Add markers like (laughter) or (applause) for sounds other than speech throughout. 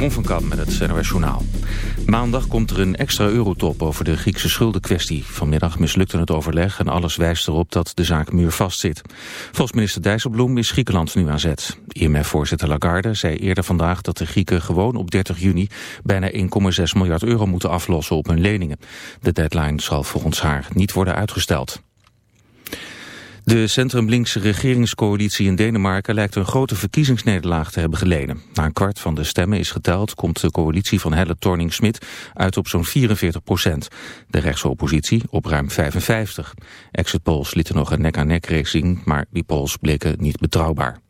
Jeroen van Kam met het NOS Journaal. Maandag komt er een extra eurotop over de Griekse schuldenkwestie. Vanmiddag mislukte het overleg en alles wijst erop dat de zaak muurvast zit. Volgens minister Dijsselbloem is Griekenland nu aan zet. IMF-voorzitter Lagarde zei eerder vandaag dat de Grieken gewoon op 30 juni... bijna 1,6 miljard euro moeten aflossen op hun leningen. De deadline zal volgens haar niet worden uitgesteld. De centrum-linkse regeringscoalitie in Denemarken lijkt een grote verkiezingsnederlaag te hebben geleden. Na een kwart van de stemmen is geteld, komt de coalitie van Helle Torning-Smit uit op zo'n 44 procent. De rechtse oppositie op ruim 55. Exit polls lieten nog een nek-aan-nek race zien, maar die polls bleken niet betrouwbaar.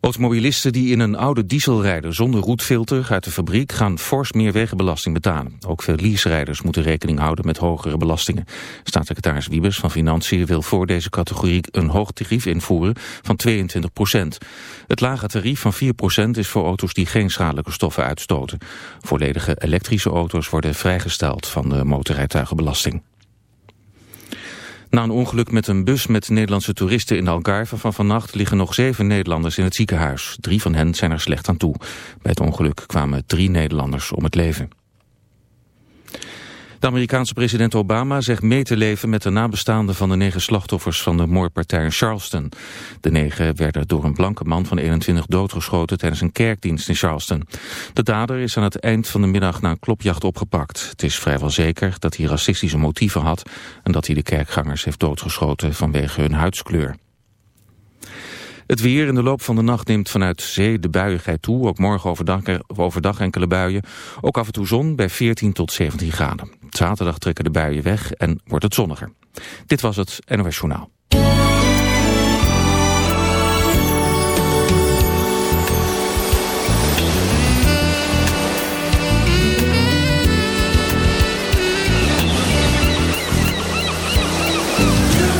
Automobilisten die in een oude diesel rijden zonder roetfilter uit de fabriek gaan fors meer wegenbelasting betalen. Ook veel leaserijders moeten rekening houden met hogere belastingen. Staatssecretaris Wiebes van Financiën wil voor deze categorie een hoog tarief invoeren van 22 procent. Het lage tarief van 4 procent is voor auto's die geen schadelijke stoffen uitstoten. Volledige elektrische auto's worden vrijgesteld van de motorrijtuigenbelasting. Na een ongeluk met een bus met Nederlandse toeristen in Algarve van vannacht liggen nog zeven Nederlanders in het ziekenhuis. Drie van hen zijn er slecht aan toe. Bij het ongeluk kwamen drie Nederlanders om het leven. De Amerikaanse president Obama zegt mee te leven met de nabestaanden van de negen slachtoffers van de moordpartij in Charleston. De negen werden door een blanke man van 21 doodgeschoten tijdens een kerkdienst in Charleston. De dader is aan het eind van de middag na een klopjacht opgepakt. Het is vrijwel zeker dat hij racistische motieven had en dat hij de kerkgangers heeft doodgeschoten vanwege hun huidskleur. Het weer in de loop van de nacht neemt vanuit zee de buiigheid toe. Ook morgen overdag, overdag enkele buien. Ook af en toe zon bij 14 tot 17 graden. Zaterdag trekken de buien weg en wordt het zonniger. Dit was het NOS Journaal. Je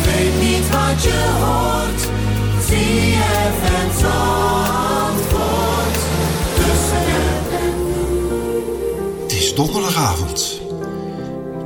weet niet wat je hoort.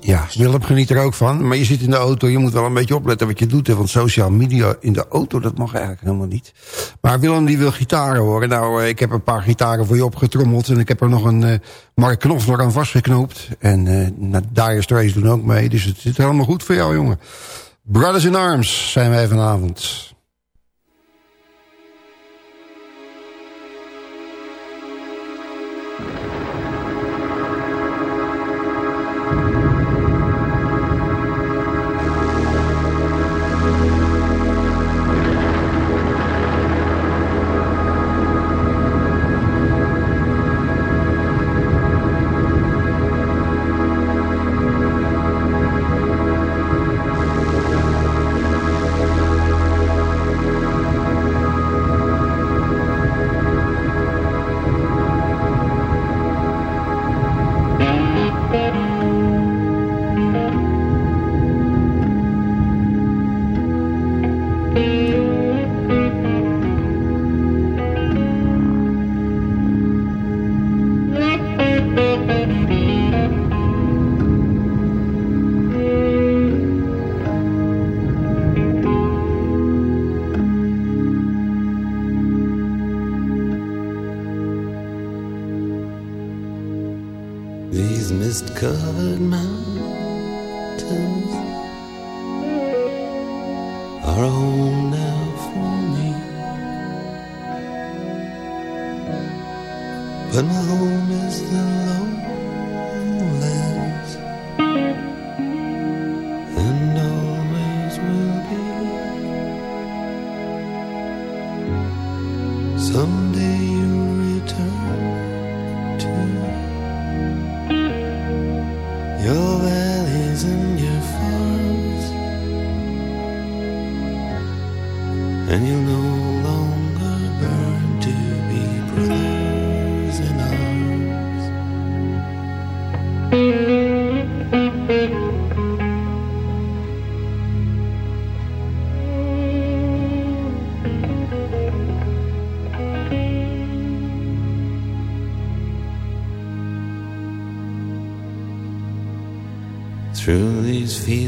Ja, Willem geniet er ook van. Maar je zit in de auto, je moet wel een beetje opletten wat je doet. Hè, want social media in de auto, dat mag eigenlijk helemaal niet. Maar Willem die wil gitaren horen. Nou, eh, ik heb een paar gitaren voor je opgetrommeld. En ik heb er nog een eh, Mark Knopfler aan vastgeknoopt. En uh, nou, Dire Straits doen ook mee. Dus het zit helemaal goed voor jou, jongen. Brothers in Arms zijn wij vanavond.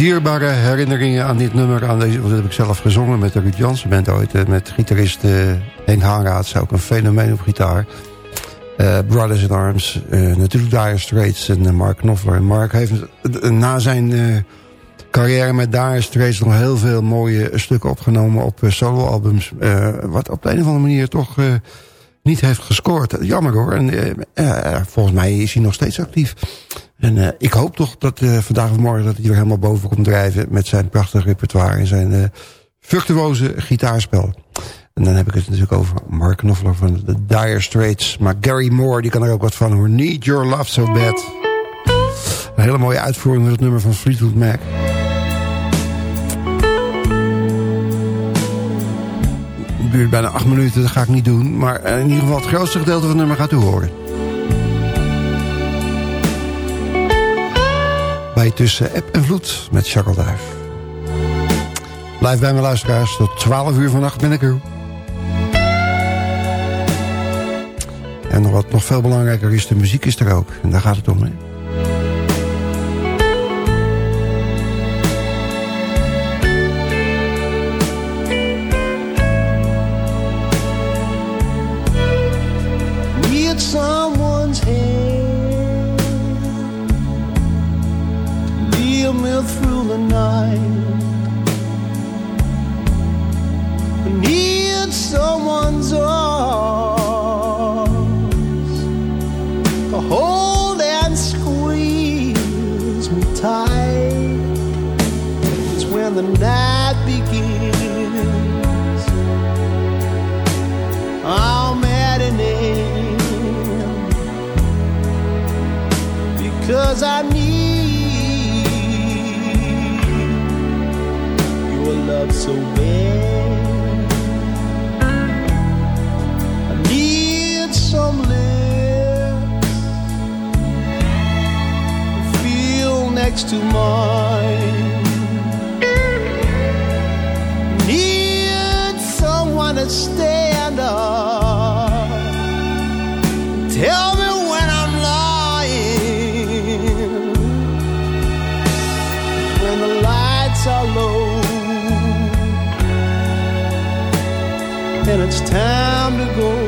Dierbare herinneringen aan dit nummer. Aan deze, dat heb ik zelf gezongen met de Ruud Jansen band ooit. eh, Met gitarist eh, Henk Haanraad. ook een fenomeen op gitaar. Eh, Brothers in Arms. natuurlijk Dire Straits en Mark Knopfler. Mark heeft na zijn carrière met Dire Straits... nog heel veel mooie stukken opgenomen op soloalbums. wat op de een of andere manier toch... niet heeft gescoord. Jammer hoor. En, volgens mij is hij nog steeds actief. En eh, ik hoop toch dat eh, vandaag of morgen dat hij er helemaal boven komt drijven... met zijn prachtig repertoire en zijn virtuoze gitaarspel. En dan heb ik het natuurlijk over Mark Knopfler van de Dire Straits. Maar Gary Moore, die kan er ook wat van hoor. Need Your Love So Bad. Een hele mooie uitvoering van het nummer van Fleetwood Mac. Het duurt bijna acht minuten, dat ga ik niet doen. Maar in ieder geval het grootste gedeelte van het nummer gaat u horen. Tussen App en Vloed met Duif. Blijf bij mijn luisteraars. Tot 12 uur vannacht ben ik er. En wat nog veel belangrijker is, de muziek is er ook. En daar gaat het om, hè. the night. I need someone's arms to hold and squeeze me tight. It's when the night begins. I'm at an end because I need. love so bad. I need some lips to feel next to mine. Need someone to stay. to go.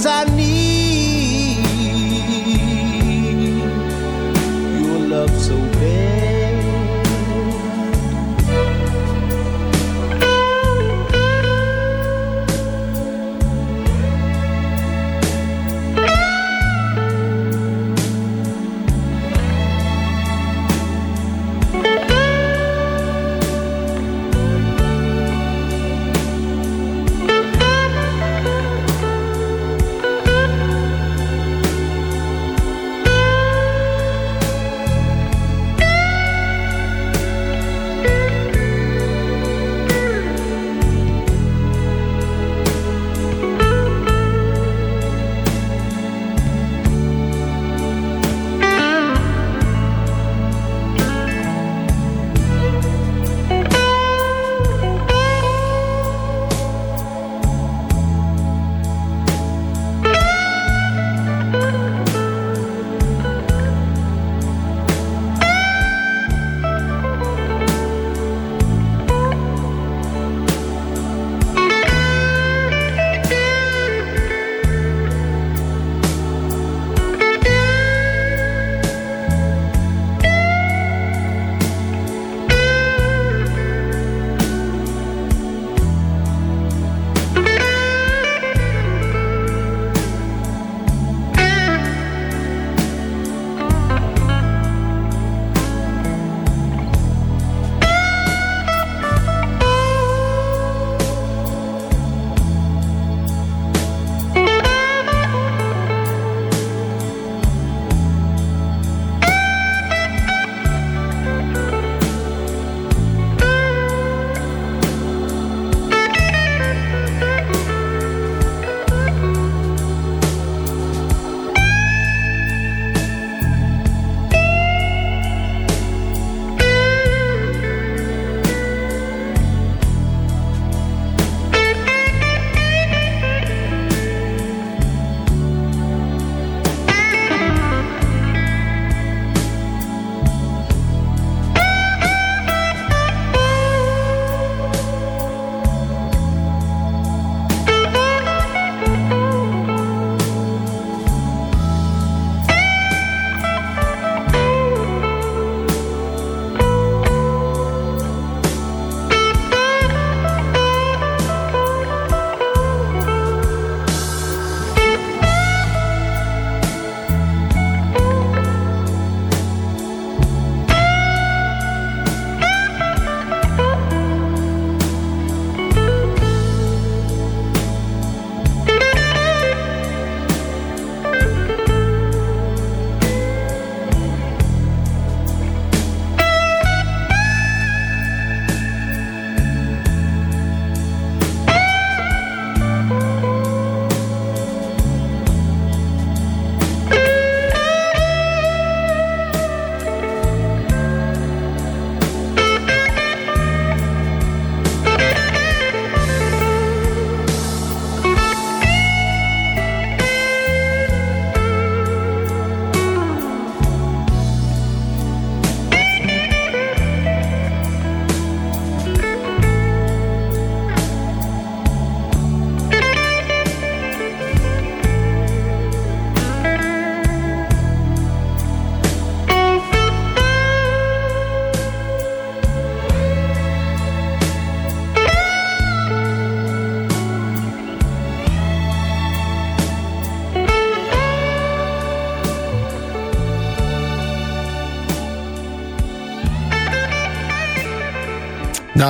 as I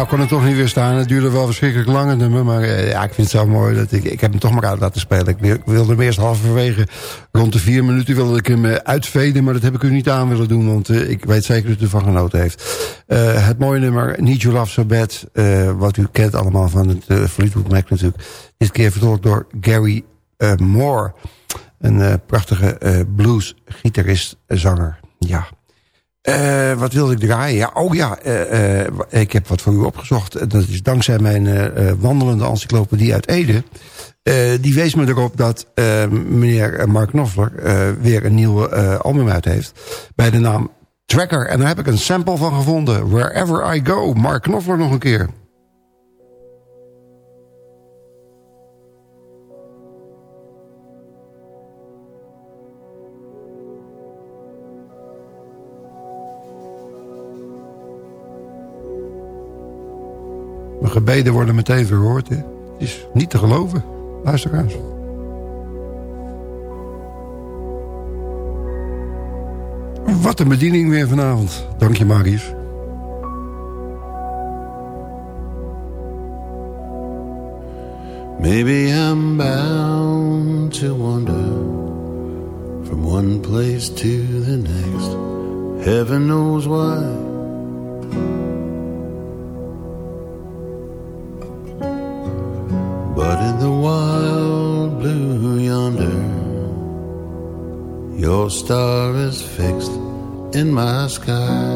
Nou, kon het toch niet weer staan. Het duurde wel verschrikkelijk lang nummer. Maar uh, ja, ik vind het zo mooi. Dat ik, ik heb hem toch maar uit laten spelen. Ik wilde hem eerst halverwege rond de vier minuten wilde ik hem uh, uitveden. Maar dat heb ik u niet aan willen doen. Want uh, ik weet zeker dat u ervan genoten heeft. het mooie nummer Need You Love So Bad. wat u kent allemaal van het Fleetwood Mac natuurlijk. Dit keer vertolkt door Gary Moore. Een prachtige blues-gitarist, zanger. Ja. Uh, wat wilde ik draaien? Ja, oh ja, uh, uh, ik heb wat voor u opgezocht. Dat is dankzij mijn wandelende encyclopedie uit Ede. die wees me erop dat meneer Mark Knopfler weer een nieuw album uit heeft. Bij de naam Tracker. En daar heb ik een sample van gevonden. Wherever I Go. Mark Knopfler nog een keer. Gebeden worden meteen verhoord. Het is niet te geloven, luisteraars. Wat een bediening weer vanavond. Dank je, Marius. Maybe I'm bound to wander From one place to the next Heaven knows why in my sky.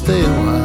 stay alive.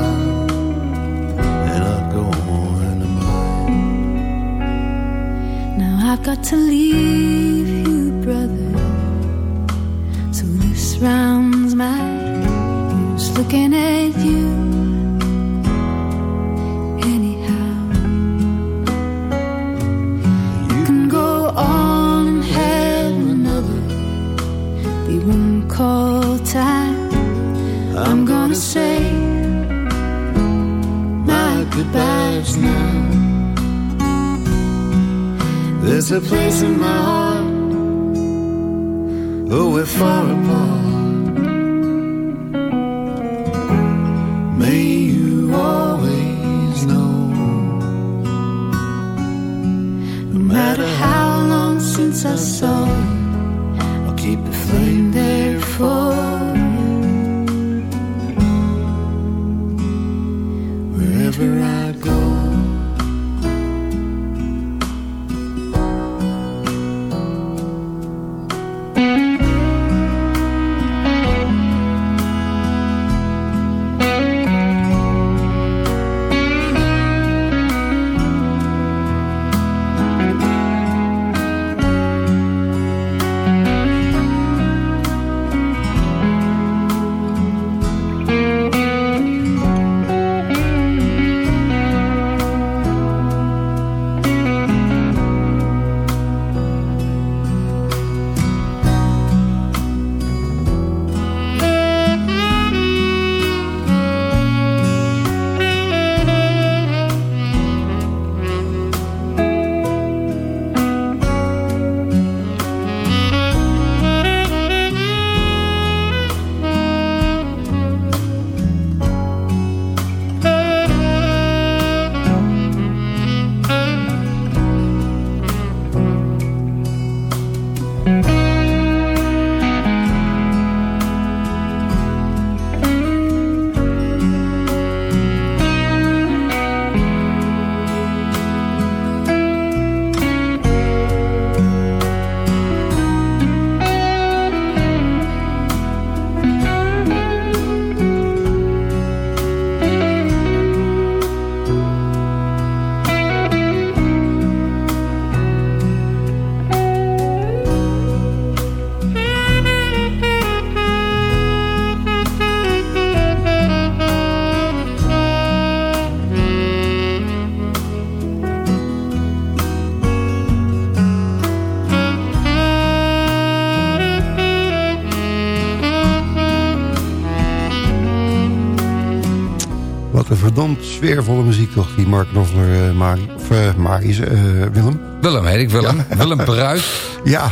Wat een verdomd sfeervolle muziek toch, die Mark Knopfler, uh, Mari, of uh, Mari, uh, Willem? Willem heet ik, Willem. Ja. Willem Bruis. (laughs) Ja.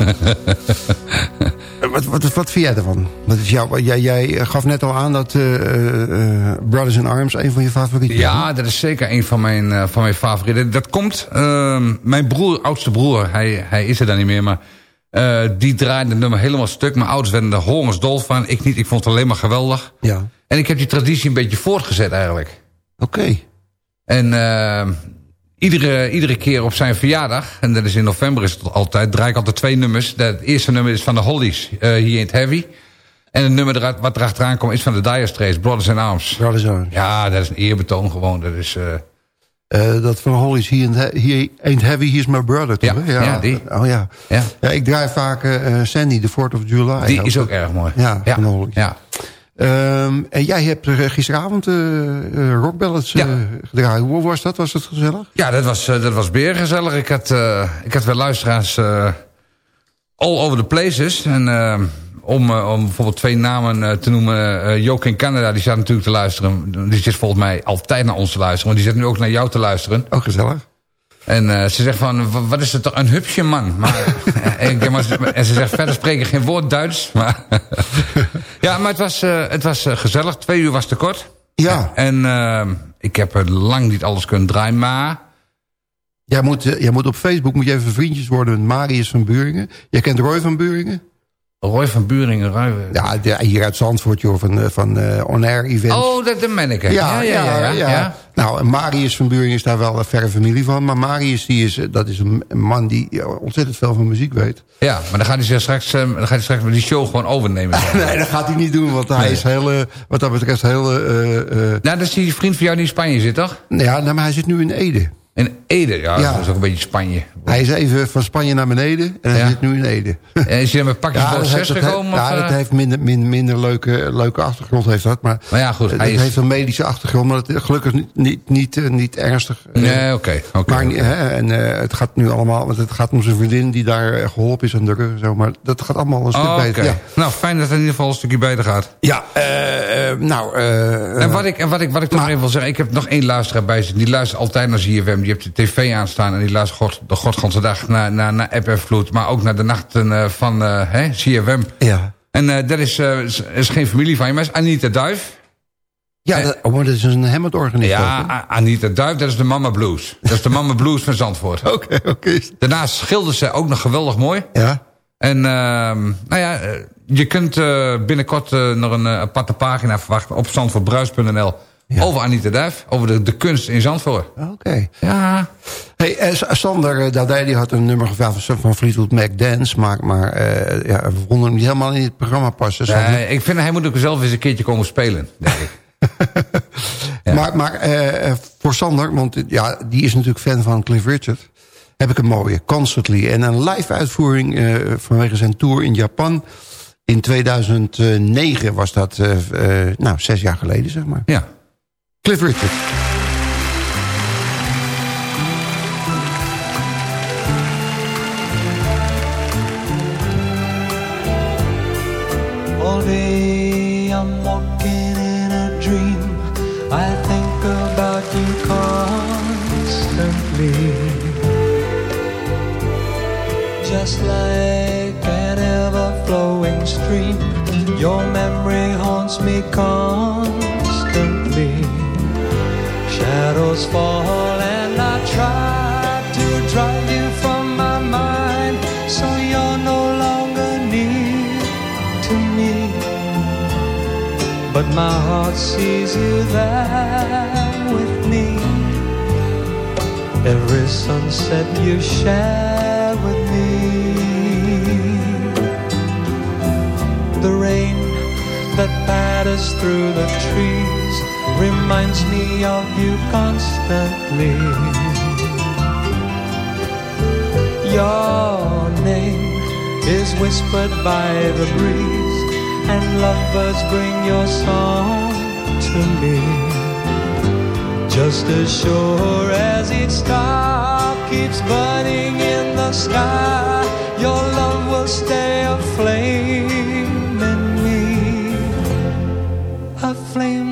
wat, wat, wat vind jij ervan? Wat is jou, jij, jij gaf net al aan dat Brothers in Arms een van je favorieten Ja, dat is zeker een van mijn, van mijn favorieten. Dat komt, ehm, mijn broer, oudste broer, hij, hij is er dan niet meer, maar... die draaide het nummer helemaal stuk. Mijn ouders werden er hongersdol van. Ik niet, ik vond het alleen maar geweldig. Ja. En ik heb die traditie een beetje voortgezet eigenlijk. Oké. En uh, iedere, iedere keer op zijn verjaardag, en dat is in november is het altijd, draai ik altijd twee nummers. Het eerste nummer is van de Hollies, uh, hier in het Heavy. En het nummer eruit, wat erachteraan komt is van de Dire Straits, Brothers in Arms. Brothers in Arms. Ja, dat is een eerbetoon gewoon. Dat is... Uh, uh, dat van Hollies, he, he ain't heavy, he's my brother. Toch? Ja, ja, ja, die. Oh ja. ja. ja ik draai vaak uh, Sandy, the 4th of July. Die is ook erg mooi. Ja, ja. van. Ja. Um, en jij hebt gisteravond uh, rockballads ja. gedraaid. Hoe was dat? Was het gezellig? Ja, dat was, dat was beer gezellig. Ik had, ik had wel luisteraars all over the places. En om, om bijvoorbeeld twee namen te noemen. Joke in Canada, die zat natuurlijk te luisteren. Die zit volgens mij altijd naar ons te luisteren. Maar die zit nu ook naar jou te luisteren. Ook gezellig. En uh, ze zegt van, wat is het toch, een hupsje man. Maar, (laughs) en, maar, en ze zegt, verder spreken geen woord Duits. Maar (laughs) ja, maar het was, uh, het was uh, gezellig. Twee uur was te kort. Ja. En ik heb er lang niet alles kunnen draaien, maar... Jij moet, jij moet op Facebook moet je even vriendjes worden met Marius van Buringen. Jij kent Roy van Buringen? Roy van Buringen, Roy. Ja, de, hier uit Zandvoort, joh, van, van uh, On Air Events. Oh, dat de. Ja ja ja, ja, ja, ja. Nou, Marius van Buringen is daar wel een verre familie van. Maar Marius, die is, dat is een man die ontzettend veel van muziek weet. Ja, maar dan gaat hij, straks, dan gaat hij straks die show gewoon overnemen. (laughs) nee, dat gaat hij niet doen, want hij nee. is heel, wat dat betreft heel... Uh, uh, nou, dat is die vriend van jou die in Spanje zit, toch? Ja, nou, maar hij zit nu in Ede. In Ede, ja, ja, dat is ook een beetje Spanje. Hij is even van Spanje naar beneden en hij ja. zit nu in Ede. En is hij met pakjes ja, 6 gekomen? Heeft, ja, dat heeft minder, minder, minder leuke, leuke achtergrond heeft dat. Maar, maar ja, goed. Hij is... heeft een medische achtergrond, maar het, gelukkig niet, niet, niet, niet ernstig. Nee, oké. Okay, okay, en uh, het gaat nu allemaal, want het gaat om zijn vriendin die daar geholpen is aan rug. Zo, maar dat gaat allemaal een stuk oh, beter. Ja. Nou, fijn dat het in ieder geval een stukje beter gaat. Ja, uh, uh, nou... en wat ik, en wat ik, wat ik toch even wil zeggen, ik heb nog één luisteraar bij zitten. Die luistert altijd naar ZFM, die heeft de tv aan staan en die luistert God, de Godganse dag naar, naar, naar App en Vloed. Maar ook naar de nachten uh, van uh, hè, CFM. Ja. En uh, dat is, is, is, geen familie van je, maar is Anita Duif. Ja, dat, oh, dat is een Hammond-organisatie. Ja, Anita Duif, dat is de Mama Blues. Dat is de Mama Blues van Zandvoort. (laughs) Oké, okay, oké. Okay. Daarnaast schildert ze ook nog geweldig mooi. Ja. En nou ja, je kunt binnenkort nog een aparte pagina verwachten op zandvoortbruis.nl ja. Over Anita Duif, over de, de kunst in Zandvoort. Oké. Okay. Ja. Hey, uh, Sander uh, Dadij die had een nummer gevraagd van Fleetwood Mac Dance. Maar, maar uh, ja, we vonden hem niet helemaal in het programma passen. Nee, ik vind hij moet ook zelf eens een keertje komen spelen, denk ik. ja. (laughs) Maar, maar voor Sander, want ja, die is natuurlijk fan van Cliff Richard... heb ik een mooie, Concertly. En een live uitvoering vanwege zijn tour in Japan... In 2009 was dat, nou, zes jaar geleden, zeg maar. Ja. Cliff Richard. All day I'm walking in a dream. I think about you constantly. Just like an ever-flowing stream, your memory haunts me constantly. Shadows fall and I try to drive you from my mind so you're no longer near to me. But my heart sees you there with me. Every sunset you share with me. The rain that patters through the trees reminds me of you constantly. Your name is whispered by the breeze, and lovebirds bring your song to me. Just as sure as each star keeps burning in the sky, your love will stay aflame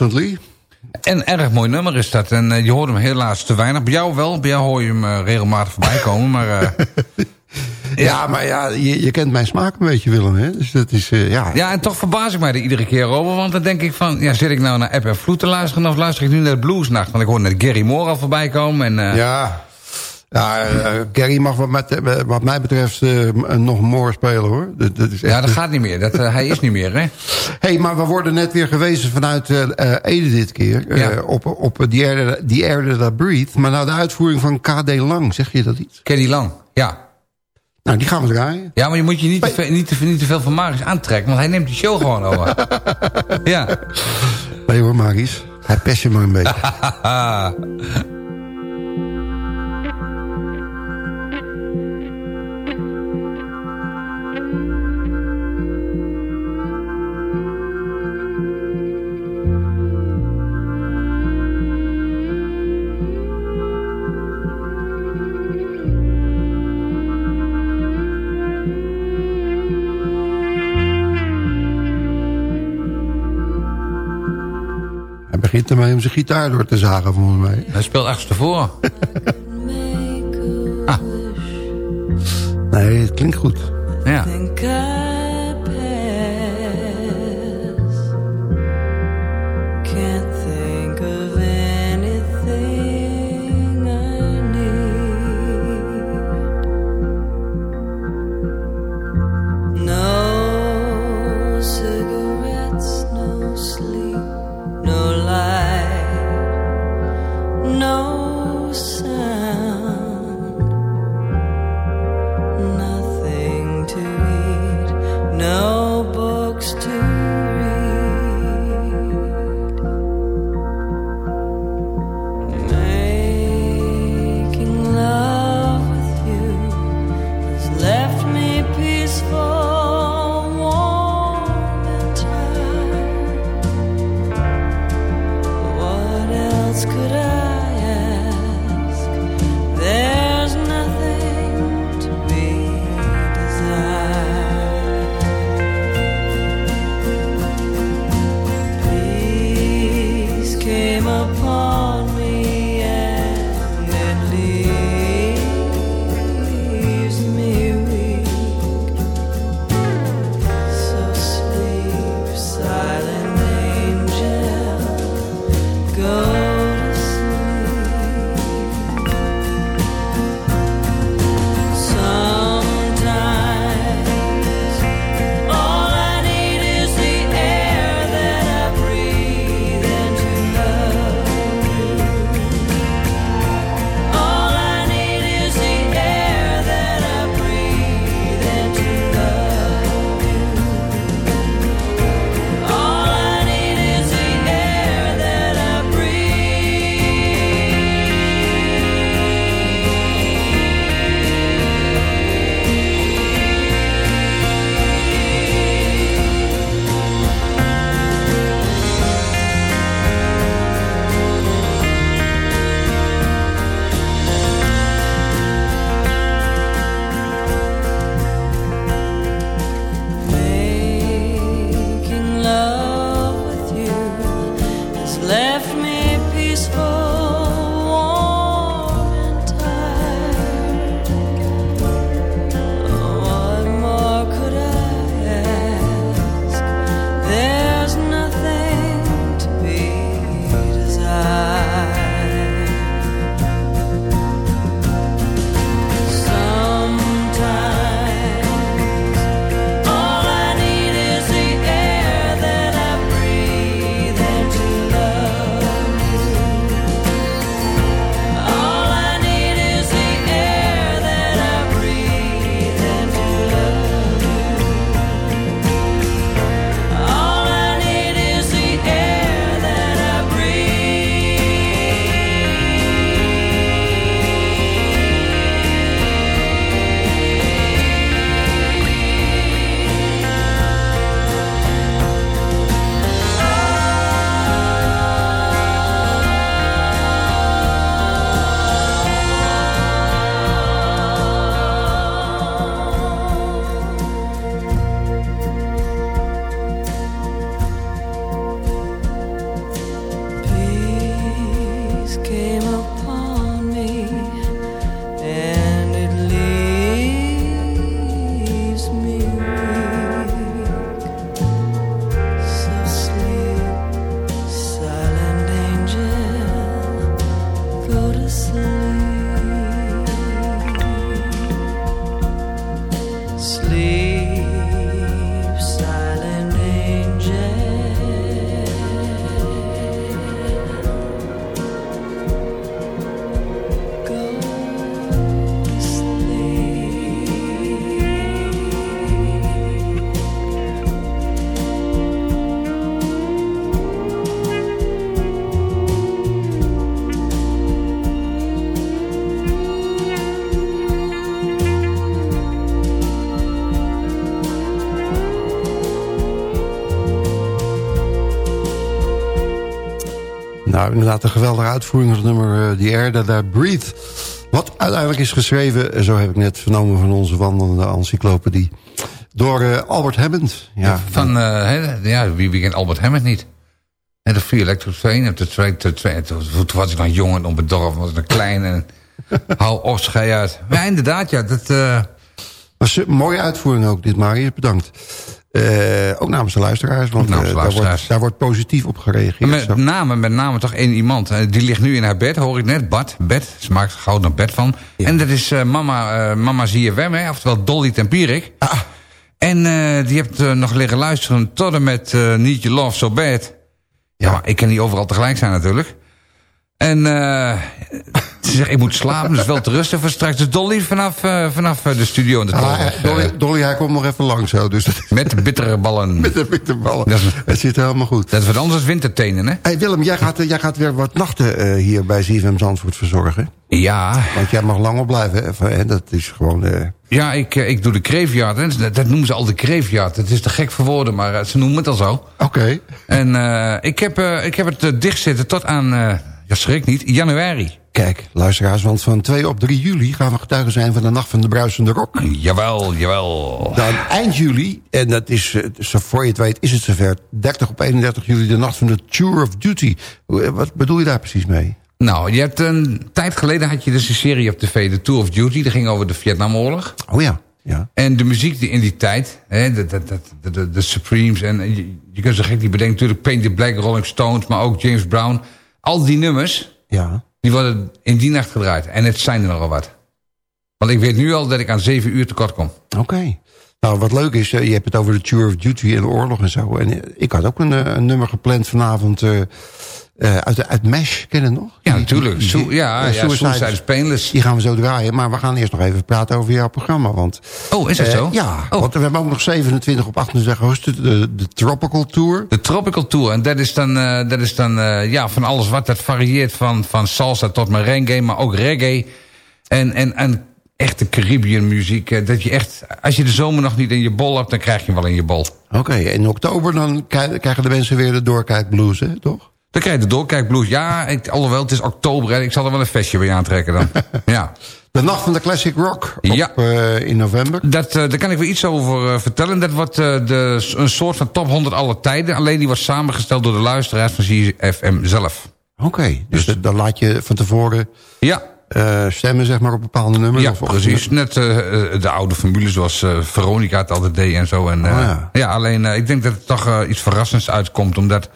Constantly. En erg mooi nummer is dat. En eh, je hoort hem helaas te weinig. Bij jou wel. Bij jou hoor je hem eh, regelmatig voorbij (laughs) komen. Maar eh, Ja, maar ja, je, je kent mijn smaak een beetje, Willem. Hè? Dus dat is, ja. ja, en toch verbaas ik mij er iedere keer over. Want dan denk ik van, ja, zit ik nou naar App en Vloed te luisteren... of luister ik nu naar de Bluesnacht? Want ik hoor net Gary Moore al voorbij komen. En, Ja, ja eh, Gary mag wat, met, wat mij betreft eh, nog more spelen, hoor. Dat, dat is echt, ja, dat gaat niet meer. Dat, eh, hij is niet meer, hè? hey, maar we worden net weer gewezen vanuit eh, eh, Ede dit keer. eh, Ja. op op die Air, die Air That Breathe. Maar nou de uitvoering van KD Lang, zeg je dat iets? Kenny Lang, ja. Nou, die gaan we draaien. Ja, maar je moet je niet te, veel, niet, te, niet te veel van Marius aantrekken. Want hij neemt die show gewoon over. (laughs) ja. Nee hoor, Maris. Hij pest je maar een beetje. (laughs) begint ermee om zijn gitaar door te zagen, volgens mij. Hij speelt achterstevoren. (laughs) Ah, Nee, het klinkt goed. ja. Nou, inderdaad een geweldige uitvoering van het nummer The Air That I Breathe. Wat uiteindelijk is geschreven, zo heb ik net vernomen van onze wandelende encyclopedie... door uh, Albert Hammond. Ja, van, uh, ja, wie, wie kent Albert Hammond niet? En de Free Electric Train, de train, de train, toen was ik nog jong en dorp, was ik klein en (laughs) hou opschij uit. Ja, inderdaad, ja. Dat, uh... was een mooie uitvoering ook dit, Marius. Bedankt. Uh, ook namens de luisteraars, want namens de uh, luisteraars. Daar, wordt, daar, wordt, positief op gereageerd. Met name, met name toch één iemand. Die ligt nu in haar bed, hoor ik net. Bad, bed. Ze maakt goud naar bed van. Ja. En dat is uh, mama, mama ZFM, hè, oftewel Dolly Tempierik. Ah. En die heeft nog liggen luisteren tot en met Need Your Love So Bad. Ja, maar ik kan niet overal tegelijk zijn natuurlijk. En uh, ze zegt, ik moet slapen, dus wel te rusten voor straks. Dus Dolly vanaf, uh, vanaf de studio. In de ah, Dolly, Dolly, hij komt nog even langs zo. Dus met de bittere ballen. (laughs) met de bittere ballen. Dat is, het zit helemaal goed. Dat is wat anders als wintertenen, hè? Hey Willem, jij gaat, jij gaat weer wat nachten uh, hier bij ZFM Zandvoort verzorgen. Ja. Want jij mag lang opblijven, hè? Dat is gewoon... Ja, ik, ik doe de kreefjaard. Hè. Dat, dat noemen ze al de kreefjaard. Het is te gek voor woorden, maar ze noemen het al zo. Oké. Okay. En ik, heb, ik heb het dicht zitten tot aan... Ja, schrik niet. Januari. Kijk, luisteraars, want van 2 op 3 juli gaan we getuigen zijn van de Nacht van de Bruisende Rok. Jawel, jawel. Dan eind juli, en dat is, zo voor je het weet, is het zover, 30 op 31 juli, de Nacht van de Tour of Duty. Wat bedoel je daar precies mee? Nou, je hebt een tijd geleden had je dus een serie op tv, de Tour of Duty. Dat ging over de Vietnamoorlog. Oh ja. Ja. En de muziek die in die tijd, hè, de, de, de, de, Supremes... en je, je kunt zo gek niet bedenken, natuurlijk Painted Black, Rolling Stones... maar ook James Brown al die nummers, ja. die worden in die nacht gedraaid. En het zijn er nogal wat. Want ik weet nu al dat ik aan zeven uur tekort kom. Oké. Okay. Nou, wat leuk is, je hebt het over de Tour of Duty en de oorlog en zo. En ik had ook een, een nummer gepland vanavond... Uh, uh, uit, uit MASH, ken je nog? Ja, natuurlijk. Die, die, ja, ja, Suicide, is Painless. Die gaan we zo draaien. Maar we gaan eerst nog even praten over jouw programma. Want, oh, is dat uh, zo? Ja, oh. want we hebben ook nog 27 op 28 augustus de, de Tropical Tour. De Tropical Tour. En dat is dan, uh, dat is dan ja, van alles wat. Dat varieert van, van salsa tot merengue, maar ook reggae. En, en, en echte Caribbean muziek. Dat je echt, als je de zomer nog niet in je bol hebt, dan krijg je hem wel in je bol. Oké, okay, in oktober dan krijgen de mensen weer de doorkijkblues, hè, toch? Dan krijg je de doorkijkblues. Ja, ik, alhoewel, het is oktober. Hè. Ik zal er wel een vestje bij aantrekken dan. (laughs) ja. De Nacht van de Classic Rock op, ja. uh, in november. Dat, uh, daar kan ik wel iets over uh, vertellen. Dat wordt de, een soort van top 100 alle tijden. Alleen die wordt samengesteld door de luisteraars van CFM zelf. Oké, okay, dus, dus dan laat je van tevoren ja. stemmen zeg maar, op bepaalde nummers? Ja, of, precies. Net de oude formule zoals Veronica het altijd deed en zo. En, oh, ja. ja. alleen ik denk dat het toch iets verrassends uitkomt. Omdat...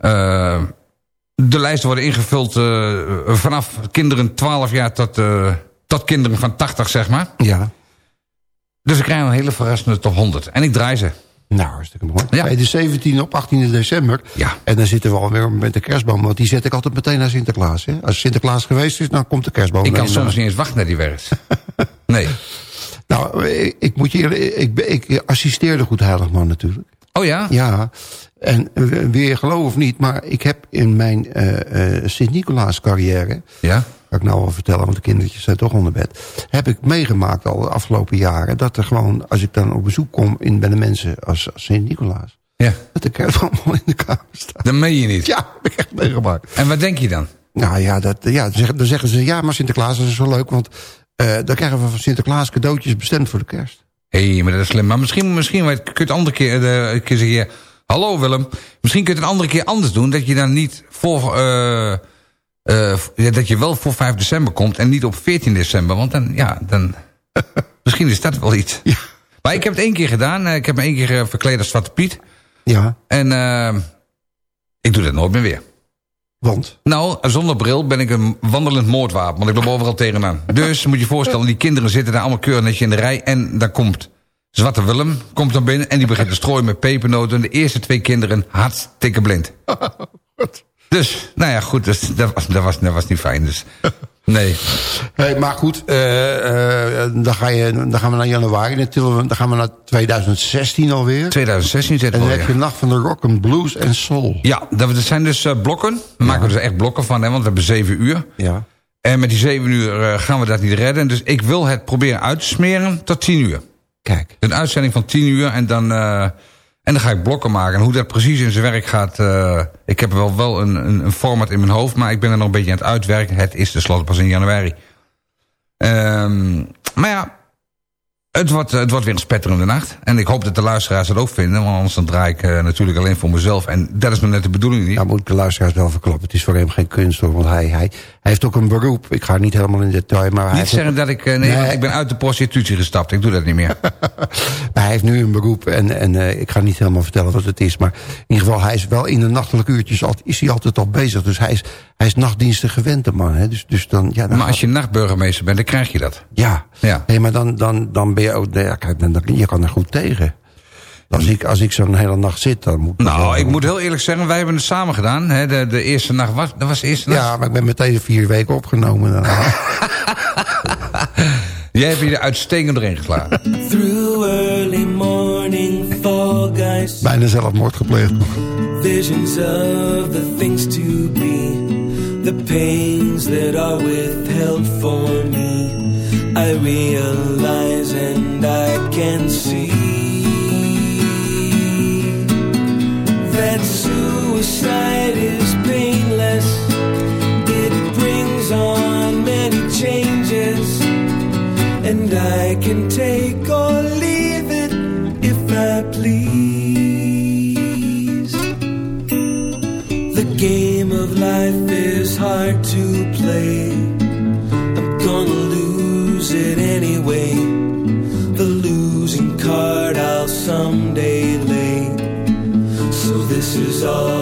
Uh, de lijsten worden ingevuld uh, vanaf kinderen 12 jaar tot, uh, tot kinderen van 80, zeg maar. Ja. Dus ik krijg een hele verrassende top 100. En ik draai ze. Nou, hartstikke mooi. Ja. Bij de 17 op 18 december. Ja. En dan zitten we alweer met de kerstboom. Want die zet ik altijd meteen naar Sinterklaas. Hè? Als Sinterklaas geweest is, dan komt de kerstboom. Ik kan soms niet eens wachten naar die werkt. (laughs) nee. Nou, ik, ik moet je ik, ik, ik assisteerde Goed Heiligman natuurlijk. Oh ja? Ja. En weer geloof of niet, maar ik heb in mijn uh, uh, Sint-Nicolaas carrière... Ja? Ga ik nou wel vertellen, want de kindertjes zijn toch onder bed... heb ik meegemaakt al de afgelopen jaren... dat er gewoon, als ik dan op bezoek kom in, bij de mensen als, als Sint-Nicolaas... Ja. dat de kerstboom (laughs) al in de kamer staat. Dat meen je niet? Ja, heb ik echt meegemaakt. En wat denk je dan? Nou ja, dat, ja dan, zeggen, dan ze... ja, maar Sinterklaas dat is zo leuk... want uh, dan krijgen we van Sinterklaas cadeautjes bestemd voor de kerst. Hé, hey, maar dat is slim. Maar misschien, misschien kun je het andere keer, een keer zeggen... Hallo Willem, misschien kun je het een andere keer anders doen. Dat je dan niet voor... Uh, uh, dat je wel voor 5 december komt en niet op 14 december. Want dan, ja, dan... (laughs) misschien is dat wel iets. Ja. Maar ik heb het één keer gedaan. Ik heb me één keer verkleed als Zwarte Piet. Ja. En uh, ik doe dat nooit meer weer. Want? Nou, zonder bril ben ik een wandelend moordwapen. Want ik loop overal tegenaan. (laughs) Dus moet je je voorstellen, die kinderen zitten daar allemaal keurig netjes in de rij. En daar komt Zwarte Willem, komt dan binnen. En die begint te strooien met pepernoten. En de eerste twee kinderen hartstikke blind. (laughs) dus, nou ja, goed. Dus, dat, was, dat, was, dat was niet fijn. Dus, (laughs) nee. Maar goed, uh, uh, dan, ga je, dan gaan we naar januari. Dan gaan we naar 2016 alweer. 2016 zit En dan heb je ja. Nacht van de Rock and Blues en Soul. Ja, dat zijn dus uh, blokken. We Ja. maken er dus echt blokken van, hè, want we hebben zeven uur. Ja. En met die zeven uur gaan we dat niet redden. Dus ik wil het proberen uit te smeren tot tien uur. Kijk. Een uitzending van tien uur en dan... Uh, En dan ga ik blokken maken. En hoe dat precies in zijn werk gaat... eh, ik heb wel, wel een, een, een format in mijn hoofd... maar ik ben er nog een beetje aan het uitwerken. Het is tenslotte pas in januari. Ehm, maar ja, het wordt, het wordt weer een spetterende nacht. En ik hoop dat de luisteraars dat ook vinden. Want anders dan draai ik eh, natuurlijk alleen voor mezelf. En dat is nog net de bedoeling niet. Ja, moet ik de luisteraars wel verklappen. Het is voor hem geen kunst hoor. Want hij, hij, hij heeft ook een beroep. Ik ga niet helemaal in detail. Maar hij niet zeggen dat ik... eh, nee, ik ben uit de prostitutie gestapt. Ik doe dat niet meer. (laughs) maar hij heeft nu een beroep. En, en eh, ik ga niet helemaal vertellen wat het is. Maar in ieder geval, hij is wel in de nachtelijke uurtjes... al- is hij altijd al bezig. Dus hij is, hij is nachtdiensten gewend, de man. Hè? Dus, dus dan, ja, dan maar als je nachtburgemeester bent, dan krijg je dat. Ja, Ja. Nee, maar dan, dan, dan ben je ook... Ja, kijk, dan, dan- je kan er goed tegen. Als ik, als ik zo'n hele nacht zit, dan moet Nou, ik moet heel eerlijk zeggen, wij hebben het samen gedaan. Hè, de, de eerste nacht was, dat was de eerste nacht. Ja, maar ik ben meteen vier weken opgenomen. daarna. (laughs) Jij hebt je er uitstekend erin geslagen. Through early morning fog, I see Bijna zelfmoord gepleegd. visions of the things to be, the pains that are withheld for me. I realize and I can see that suicide is painless. It brings on many changes, and I can take or leave it if I please. The game of life is hard to play. soul.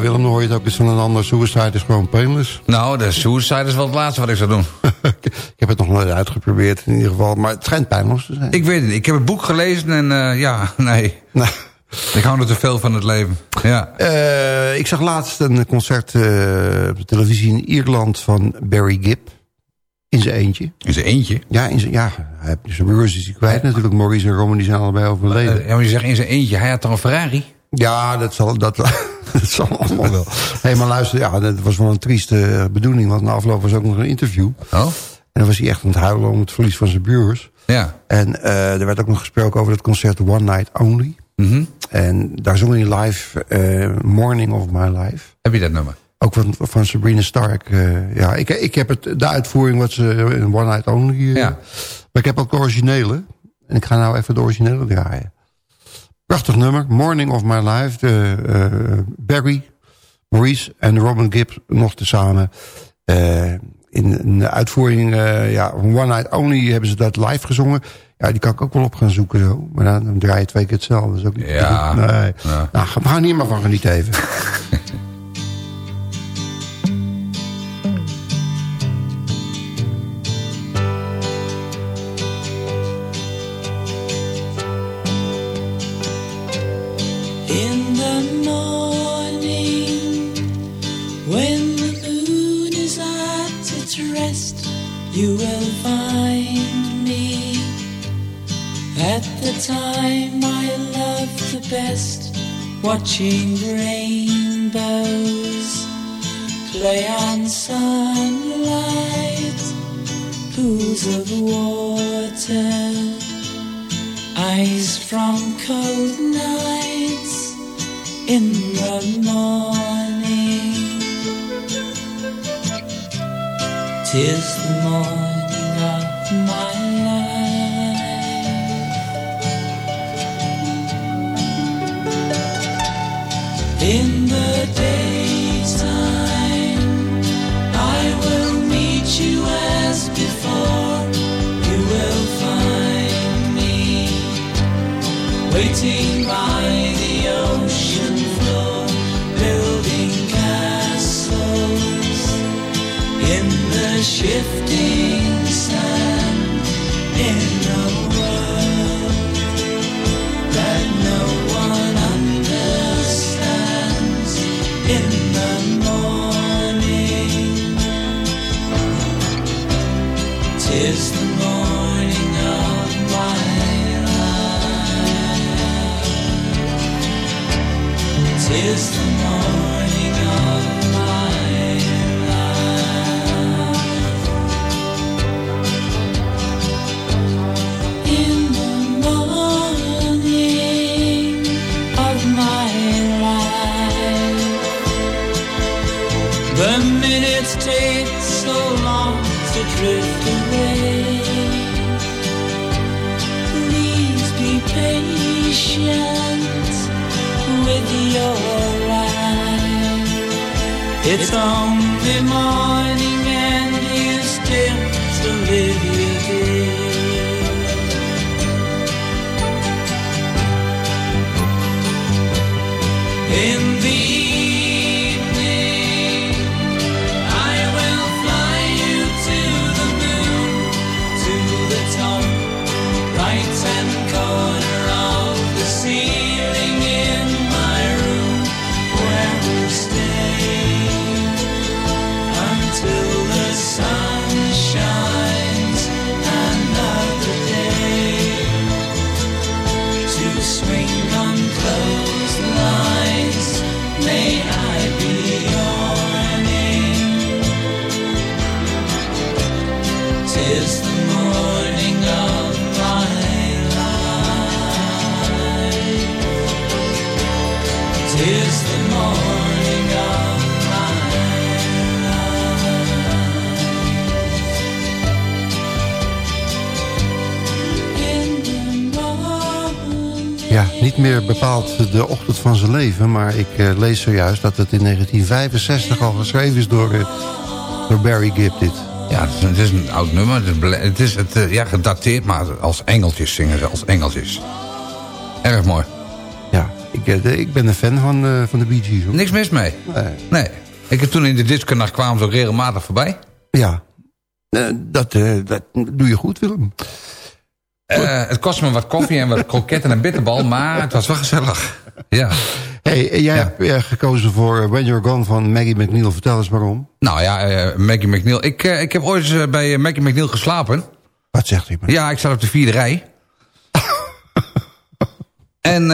Willem, dan hoor je het ook eens van een ander. Suicide is gewoon painless. Nou, de suicide is wel het laatste wat ik zou doen. (laughs) ik heb het nog nooit uitgeprobeerd in ieder geval. Maar het schijnt pijnloos te zijn. Ik weet het niet. Ik heb het boek gelezen en eh, ja, (laughs) nee. Nou, Ik hou er te veel van het leven. Ja. eh, ik zag laatst een concert eh, op de televisie in Ierland van Barry Gibb. In zijn eentje. In zijn eentje. Ja, in zijn, ja hij heeft zijn broers is hij kwijt natuurlijk. Maurice en Roman die zijn allebei overleden. Ja, maar je zegt in zijn eentje. Hij had toch een Ferrari? Ja, dat zal, dat, (laughs) dat zal allemaal wel. Hé, maar luister, ja, dat was wel een trieste bedoeling. Want na afloop was ook nog een interview. Oh? En dan was hij echt aan het huilen om het verlies van zijn broers. Ja. En eh, er werd ook nog gesproken over het concert One Night Only. Mhm. En daar zong hij live eh, Morning of My Life. Heb je dat nummer? Ook van, van Sabrina Stark. eh, ja, ik, ik heb het, de uitvoering wat ze in One Night Only... eh, Ja. Maar ik heb ook de originele. En ik ga nou even de originele draaien. Prachtig nummer. Morning of My Life. De, eh, Barry, Maurice en Robin Gibb nog tezamen. Eh in een uitvoering, eh, ja, One Night Only hebben ze dat live gezongen. Ja, die kan ik ook wel op gaan zoeken zo. Maar dan, dan draai je twee keer hetzelfde. Dat is ook niet Ja. Nee. Ja. Nou, we gaan hier maar van genieten even. (laughs) watching rainbows play on sunlight, pools of water, eyes from cold nights in the morning. Tis the morning It's only morning de ochtend van zijn leven... maar ik eh, lees zojuist dat het in 1965 al geschreven is door, eh, door Barry Gibb dit. Ja, het is, een- het is een oud nummer. Het is, het is het, eh, ja, gedateerd, maar als engeltjes zingen ze, als engeltjes. Erg mooi. Ja, ik, ik ben een fan van, van de Bee Gees. hoor. Niks mis mee. Nee. Nee. Ik heb toen in de disconacht kwamen ze ook regelmatig voorbij. Ja, dat, dat doe je goed, Willem. Eh, het kostte me wat koffie en wat kroketten en bitterbal, maar het was wel gezellig. Ja. Hey, jij Ja. hebt eh, gekozen voor When You're Gone van Maggie McNeil. Vertel eens waarom. Nou ja, eh, Maggie McNeil. Ik, ik heb ooit eens bij Maggie McNeil geslapen. Wat zegt maar? Ja, ik zat op de vierde rij. (laughs) en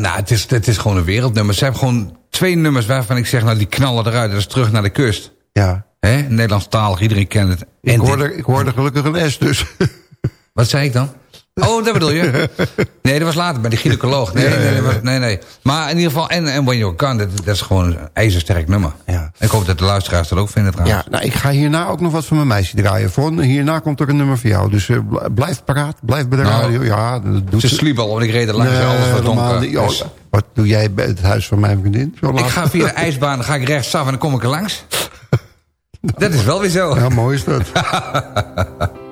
nou, het is, het is gewoon een wereldnummer. Ze hebben gewoon twee nummers waarvan ik zeg, nou die knallen eruit. Dat is terug naar de kust. Ja, Hè? Nederlandstalig, iedereen kent het. ik En hoorde, ik hoorde gelukkig een S dus. Wat zei ik dan? Oh, dat bedoel je? Nee, dat was later bij de gynaecoloog. Nee, nee, nee, nee. Maar in ieder geval, en, en When You're Gone, dat, dat is gewoon een ijzersterk nummer. Ja. Ik hoop dat de luisteraars dat ook vinden trouwens. Ja, nou, ik ga hierna ook nog wat van mijn meisje draaien. Von, hierna komt er een nummer voor jou. Dus eh, bl- blijf paraat, blijf bij de Nou, radio. Ja, dat doet Ze sliep al, want ik reed er langs en alles helemaal donker. Oh, Dus wat doe jij bij het huis van mijn vriendin? Zo ik ga via de ijsbaan, dan ga ik rechtsaf en dan kom ik er langs. (laughs) Dat is wel weer zo. Ja, mooi is dat. (laughs)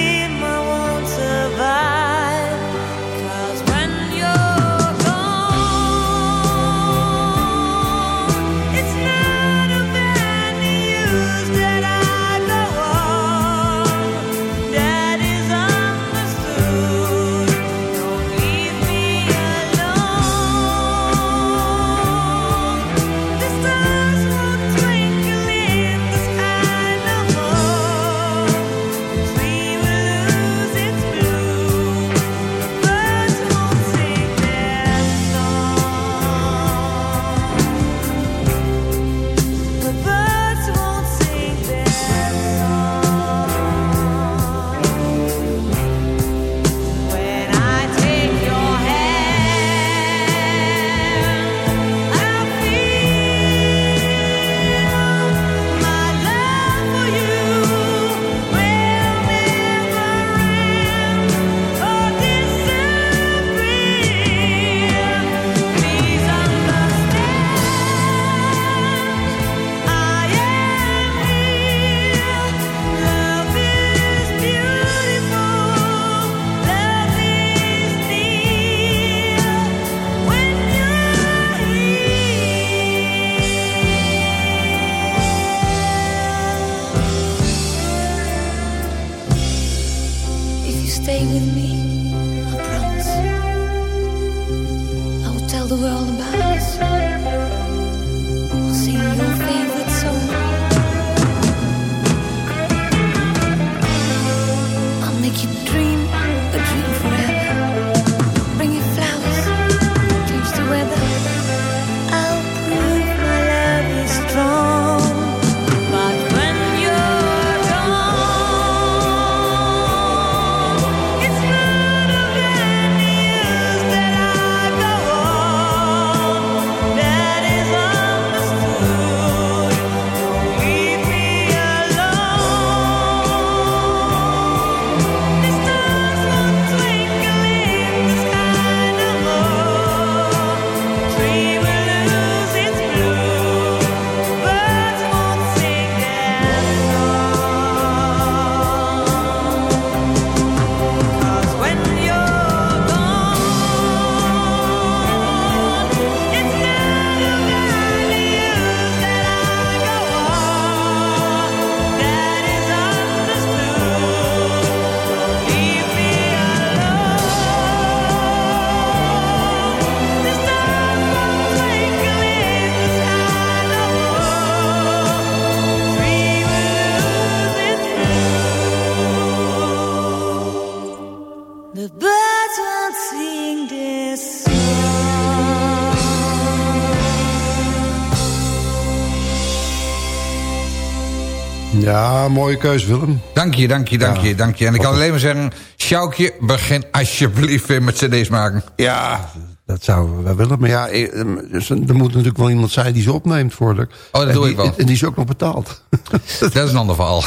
mooie keus, Willem. Dank je, dank je, dank Ja. je, dank je. En ik kan alleen maar zeggen... Sjoukje, begin alsjeblieft weer met cd's maken. Ja, dat zouden we wel willen. Maar ja, eh, eh, dus er moet natuurlijk wel iemand zijn die ze opneemt voor de. dat En doe die- ik wel. En die is ook nog betaald. (laughs) Dat is een ander verhaal.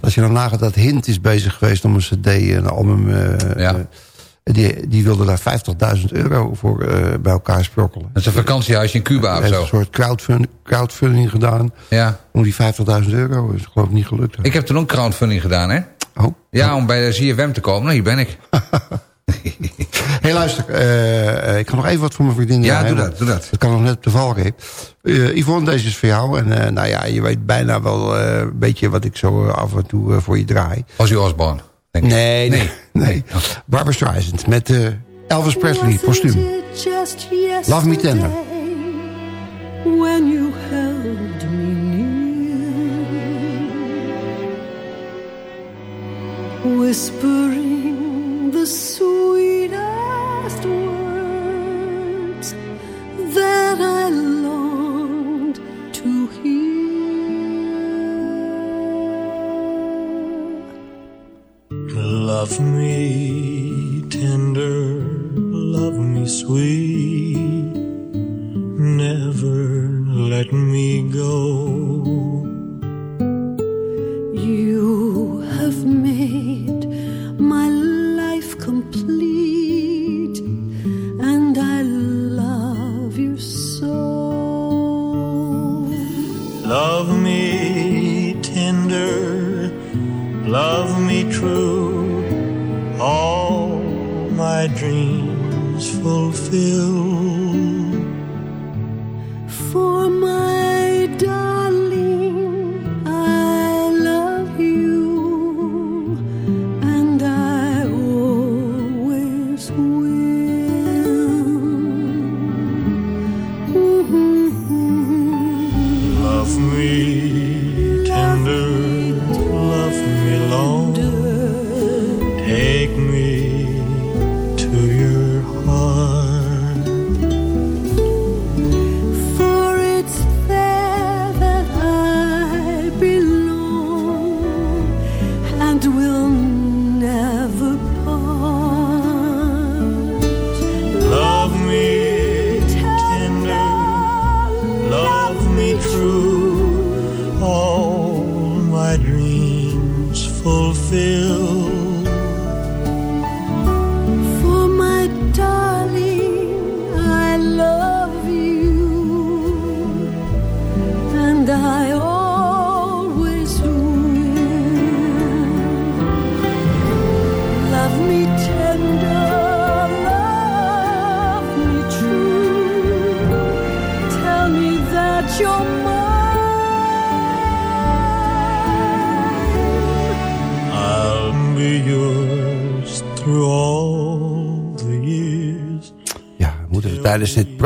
Als je dan nagaat dat Hint is bezig geweest om een cd en een album... eh, Ja. Die, die wilde daar 50.000 euro voor eh, bij elkaar sprokkelen. Dat is een vakantiehuisje in Cuba of zo. een soort crowdfund, crowdfunding gedaan. Ja. Om die 50.000 euro is geloof ik niet gelukt. Ik heb toen ook crowdfunding gedaan, hè? Oh. Ja, om bij de ZFM te komen. Nou, hier ben ik. (laughs) Hé, luister. eh, eh, ik kan nog even wat voor mijn vriendin Ja, doe dat, doe dat. Dat kan nog net op de valreep. Yvonne, deze is voor jou. En nou ja, je weet bijna wel een beetje wat ik zo af en toe voor je draai. Ozzy Osbourne. denk ik. Nee, nee. nee. Oh. Barbara Streisand met eh, Elvis Presley, postuum. Love Me Tender. When you held me near, whispering the sweetest words that I Love me tender, love me sweet, never let me go. Fulfill.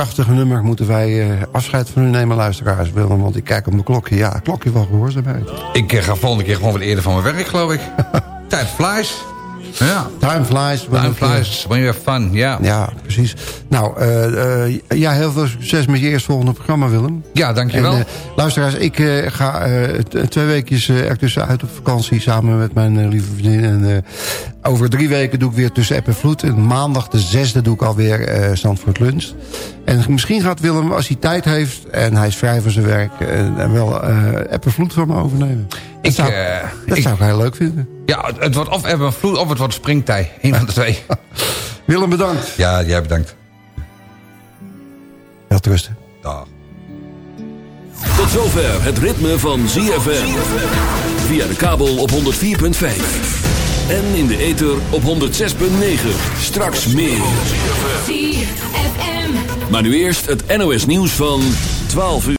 Prachtige nummer moeten wij eh, afscheid van u nemen, luisteraars. Willem, want ik kijk op mijn klokje. Ja, klokje wel gehoorzaamheid. Ik eh, ga volgende keer gewoon wat eerder van mijn werk, geloof ik. (laughs) Tijd flies. Ja. Time flies. when Time flies, when you have fun, ja. Ja, precies. Nou, eh, ja, heel veel succes met je eerstvolgende programma, Willem. Ja, dankjewel. En, eh, luisteraars, ik ga twee weekjes uh, ertussenuit op vakantie samen met mijn lieve vriendin. En, over drie weken doe ik weer tussen app en vloed. En maandag de zesde doe ik alweer eh Zandvoort Lunch. En misschien gaat Willem, als hij tijd heeft en hij is vrij van zijn werk... wel app en vloed van me overnemen. Dat, Ik, zou, eh, dat ik- zou ik heel leuk vinden. Ja, het, het wordt of even vloed of het wordt springtij. Eén van de twee. (laughs) Willem, bedankt. Ja, jij bedankt. Rusten. Dag. Tot zover het ritme van ZFM. Via de kabel op 104.5. En in de ether op 106.9. Straks meer. Maar nu eerst het NOS nieuws van 12 uur.